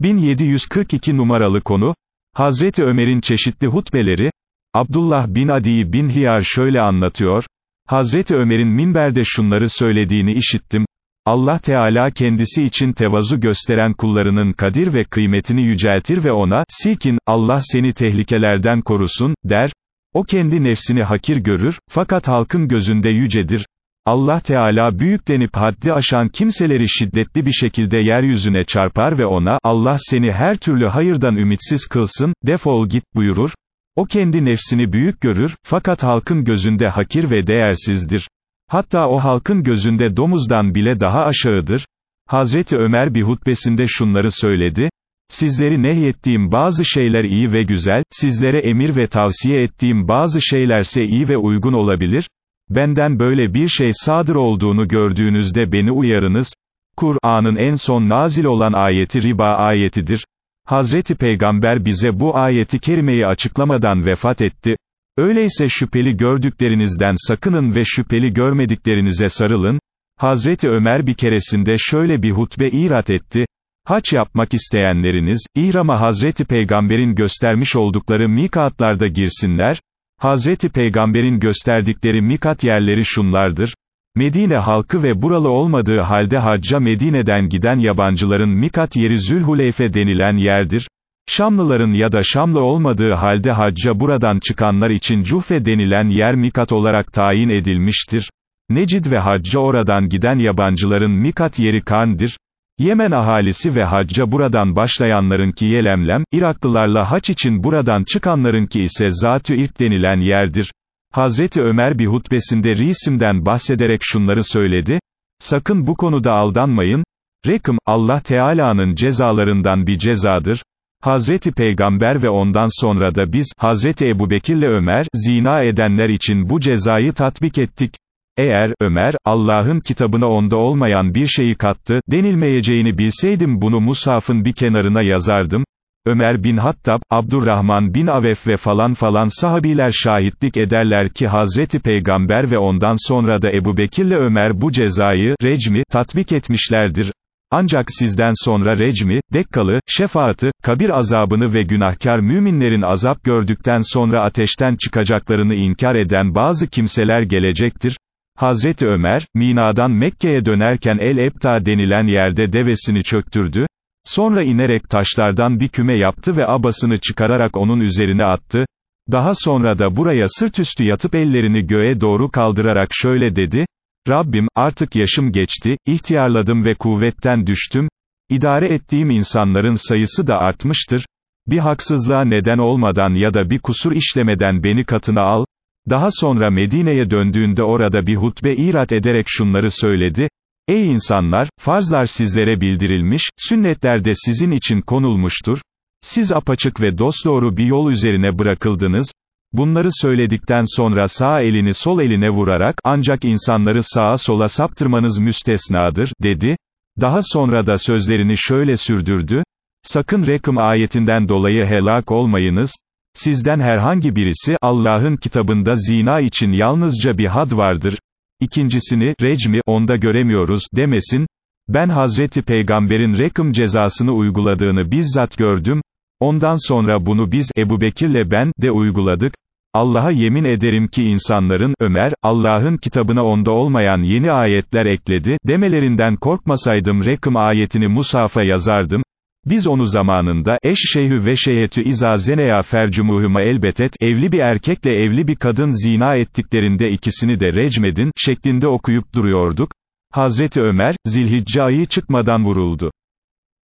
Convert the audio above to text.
1742 numaralı konu, Hazreti Ömer'in çeşitli hutbeleri, Abdullah bin Adi bin Hiyar şöyle anlatıyor, Hazreti Ömer'in minberde şunları söylediğini işittim, Allah Teala kendisi için tevazu gösteren kullarının kadir ve kıymetini yüceltir ve ona, silkin, Allah seni tehlikelerden korusun, der, o kendi nefsini hakir görür, fakat halkın gözünde yücedir, Allah Teala büyüklenip haddi aşan kimseleri şiddetli bir şekilde yeryüzüne çarpar ve ona, Allah seni her türlü hayırdan ümitsiz kılsın, defol git buyurur, o kendi nefsini büyük görür, fakat halkın gözünde hakir ve değersizdir. Hatta o halkın gözünde domuzdan bile daha aşağıdır. Hazreti Ömer bir hutbesinde şunları söyledi, Sizleri nehyettiğim bazı şeyler iyi ve güzel, sizlere emir ve tavsiye ettiğim bazı şeylerse iyi ve uygun olabilir, benden böyle bir şey sadır olduğunu gördüğünüzde beni uyarınız, Kur'an'ın en son nazil olan ayeti riba ayetidir, Hazreti Peygamber bize bu ayeti kerimeyi açıklamadan vefat etti, öyleyse şüpheli gördüklerinizden sakının ve şüpheli görmediklerinize sarılın, Hazreti Ömer bir keresinde şöyle bir hutbe irat etti, Haç yapmak isteyenleriniz, İhram'a Hazreti Peygamber'in göstermiş oldukları mikatlarda girsinler, Hazreti Peygamber'in gösterdikleri mikat yerleri şunlardır, Medine halkı ve buralı olmadığı halde hacca Medine'den giden yabancıların mikat yeri Zülhuleyfe denilen yerdir, Şamlıların ya da Şamlı olmadığı halde hacca buradan çıkanlar için Cuhfe denilen yer mikat olarak tayin edilmiştir, Necid ve hacca oradan giden yabancıların mikat yeri Karn'dir, Yemen ahalisi ve hacca buradan başlayanlarınki Yelemlem, Iraklılarla haç için buradan çıkanlarınki ise Zatü İrk denilen yerdir. Hazreti Ömer bir hutbesinde Risim'den bahsederek şunları söyledi, sakın bu konuda aldanmayın, Rekım, Allah Teala'nın cezalarından bir cezadır, Hazreti Peygamber ve ondan sonra da biz, Hazreti Ebu Bekirle Ömer, zina edenler için bu cezayı tatbik ettik, eğer, Ömer, Allah'ın kitabına onda olmayan bir şeyi kattı, denilmeyeceğini bilseydim bunu Musaf'ın bir kenarına yazardım, Ömer bin Hattab, Abdurrahman bin Avef ve falan falan sahabiler şahitlik ederler ki Hazreti Peygamber ve ondan sonra da Ebu Bekirle Ömer bu cezayı, recmi, tatbik etmişlerdir. Ancak sizden sonra recmi, dekkalı, şefaatı, kabir azabını ve günahkar müminlerin azap gördükten sonra ateşten çıkacaklarını inkar eden bazı kimseler gelecektir. Hazreti Ömer, Mina'dan Mekke'ye dönerken El-Ebta denilen yerde devesini çöktürdü, sonra inerek taşlardan bir küme yaptı ve abasını çıkararak onun üzerine attı, daha sonra da buraya sırtüstü yatıp ellerini göğe doğru kaldırarak şöyle dedi, Rabbim, artık yaşım geçti, ihtiyarladım ve kuvvetten düştüm, idare ettiğim insanların sayısı da artmıştır, bir haksızlığa neden olmadan ya da bir kusur işlemeden beni katına al, daha sonra Medine'ye döndüğünde orada bir hutbe irat ederek şunları söyledi, Ey insanlar, farzlar sizlere bildirilmiş, sünnetler de sizin için konulmuştur, siz apaçık ve dosdoğru bir yol üzerine bırakıldınız, bunları söyledikten sonra sağ elini sol eline vurarak, ancak insanları sağa sola saptırmanız müstesnadır, dedi, daha sonra da sözlerini şöyle sürdürdü, sakın Rekım ayetinden dolayı helak olmayınız, Sizden herhangi birisi, Allah'ın kitabında zina için yalnızca bir had vardır, İkincisini, recmi, onda göremiyoruz, demesin, ben Hazreti Peygamber'in rekım cezasını uyguladığını bizzat gördüm, ondan sonra bunu biz, Ebu Bekir'le ben, de uyguladık, Allah'a yemin ederim ki insanların, Ömer, Allah'ın kitabına onda olmayan yeni ayetler ekledi, demelerinden korkmasaydım rekım ayetini Musaf'a yazardım, biz onu zamanında, eş şeyhü ve şeyhetü izazeneya fercumuhuma elbetet, evli bir erkekle evli bir kadın zina ettiklerinde ikisini de recmedin, şeklinde okuyup duruyorduk. Hazreti Ömer, zilhicce ayı çıkmadan vuruldu.